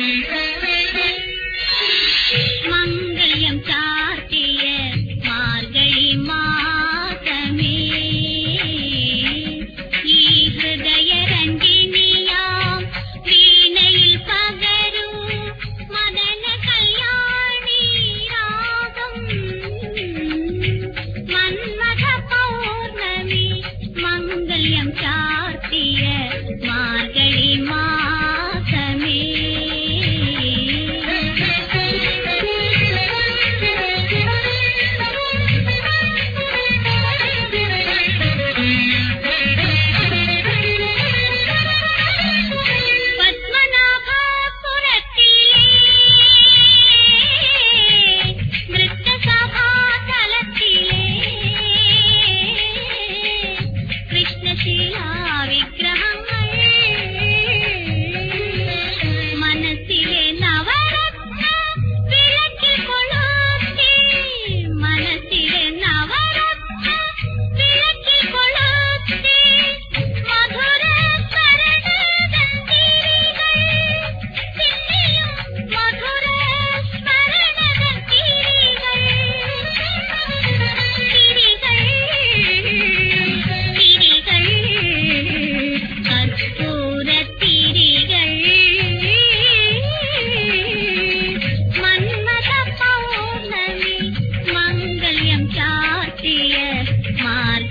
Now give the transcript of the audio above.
the man